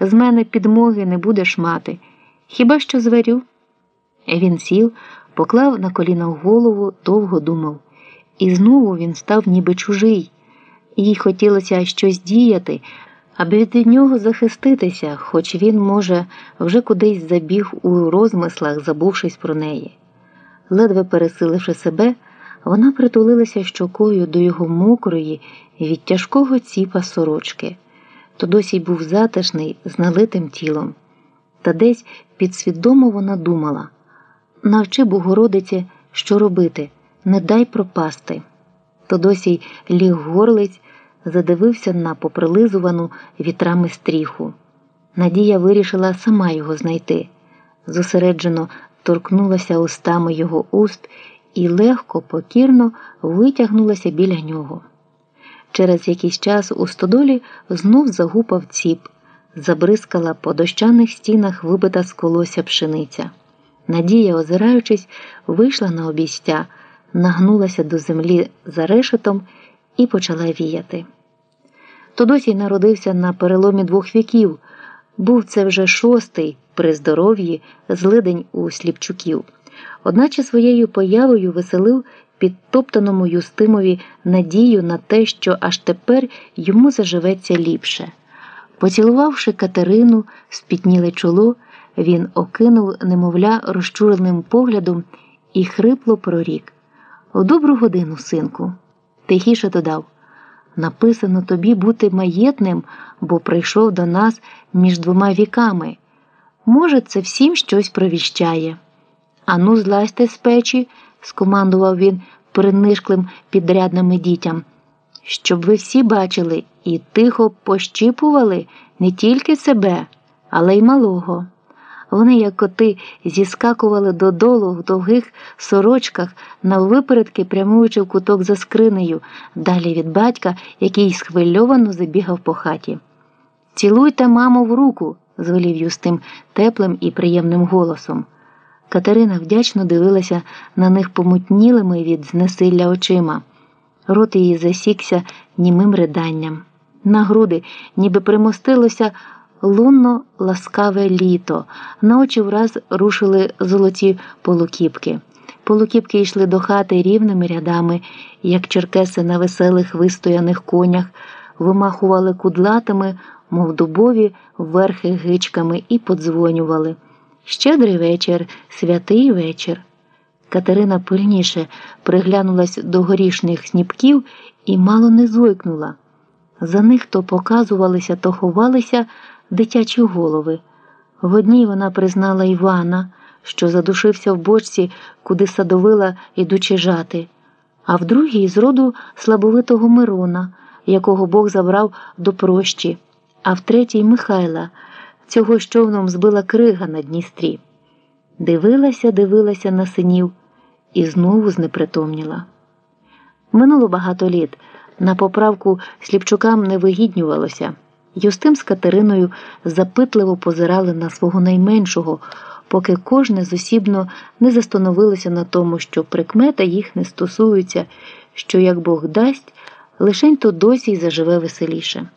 з мене підмоги не будеш мати. Хіба що зверю? Він сів, поклав на коліна голову, довго думав. І знову він став ніби чужий. Їй хотілося щось діяти, аби від нього захиститися, хоч він, може, вже кудись забіг у розмислах, забувшись про неї. Ледве пересиливши себе, вона притулилася щокою до його мокрої від тяжкого ціпа сорочки. То досі й був затишний, з налитим тілом. Та десь підсвідомо вона думала навчи Богородиці, що робити, не дай пропасти. То досі ліг горлиць, задивився на поприлизувану вітрами стріху. Надія вирішила сама його знайти. Зосереджено торкнулася устами його уст і легко, покірно витягнулася біля нього. Через якийсь час у стодолі знов загупав ціп, забризкала по дощаних стінах вибита з колося пшениця. Надія, озираючись, вийшла на обійстя, нагнулася до землі за решетом і почала віяти. Тодосій народився на переломі двох віків, був це вже шостий при здоров'ї злидень у Сліпчуків, одначе своєю появою веселив підтоптаному Юстимові надію на те, що аж тепер йому заживеться ліпше. Поцілувавши Катерину, спітніле чоло, він окинув немовля розчуреним поглядом і хрипло прорік. У добру годину, синку, тихіше додав. Написано тобі бути маєтним, бо прийшов до нас між двома віками. Може, це всім щось провіщає. Ану, злазьте з печі, скомандував він принишклим підрядними дітям, щоб ви всі бачили і тихо пощіпували не тільки себе, але й малого. Вони, як коти, зіскакували додолу в довгих сорочках, наввипередки прямуючи в куток за скринею, далі від батька, який схвильовано забігав по хаті. Цілуйте, маму, в руку, звелів Юстим теплим і приємним голосом. Катерина вдячно дивилася на них помутнілими від знесилля очима. Рот її засікся німим риданням. На груди, ніби примостилося лунно ласкаве літо, на очі враз рушили золоті полукіпки. Полукіпки йшли до хати рівними рядами, як черкеси на веселих вистояних конях, вимахували кудлатими, мов дубові, верхи гичками і подзвонювали. Щедрий вечір, святий вечір. Катерина пильніше приглянулась до горішних сніпків і мало не зойкнула. За них то показувалися, то ховалися дитячі голови. В одній вона признала Івана, що задушився в бочці, куди садовила, ідучи жати, а в другій з роду слабовитого Мирона, якого Бог забрав до прощі, а в третій Михайла, цього з човном збила крига на Дністрі. Дивилася, дивилася на синів і знову знепритомніла. Минуло багато літ. На поправку сліпчукам не вигіднювалося. Юстим з Катериною запитливо позирали на свого найменшого, поки кожне зосібно не застановилося на тому, що прикмета їх не стосуються, що, як Бог дасть, лишень то досі й заживе веселіше.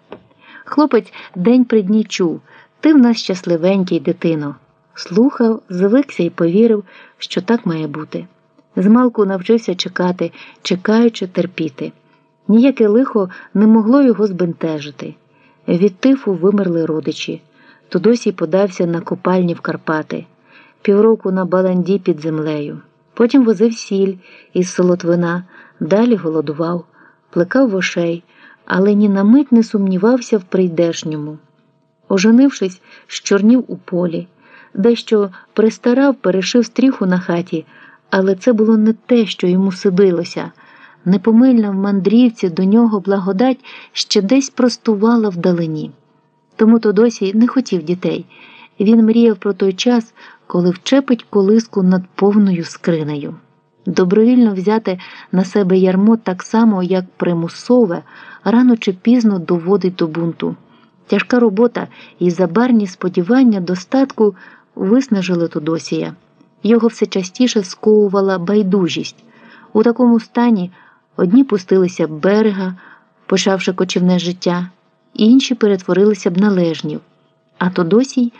Хлопець день при дні чув ти в нас щасливенький, дитино. Слухав, звикся і повірив, що так має бути. Змалку навчився чекати, чекаючи терпіти. Ніяке лихо не могло його збентежити. Від тифу вимерли родичі, то досі подався на копальні в Карпати, півроку на баланді під землею. Потім возив сіль із солотвина, далі голодував, плекав вошей, але ні на мить не сумнівався в прийдешньому. Оженившись, щорнів у полі, дещо пристарав, перешив стріху на хаті, але це було не те, що йому сидилося непомильна в мандрівці до нього благодать ще десь простувала вдалині. Тому то досі не хотів дітей. Він мріяв про той час, коли вчепить колиску над повною скринею. Добровільно взяти на себе ярмо так само, як примусове, рано чи пізно доводить до бунту. Тяжка робота і забарні сподівання достатку виснажили Тодосія. Його все частіше сковувала байдужість. У такому стані Одні пустилися б берега, почавши кочівне життя, інші перетворилися б на лежнів. а то досі й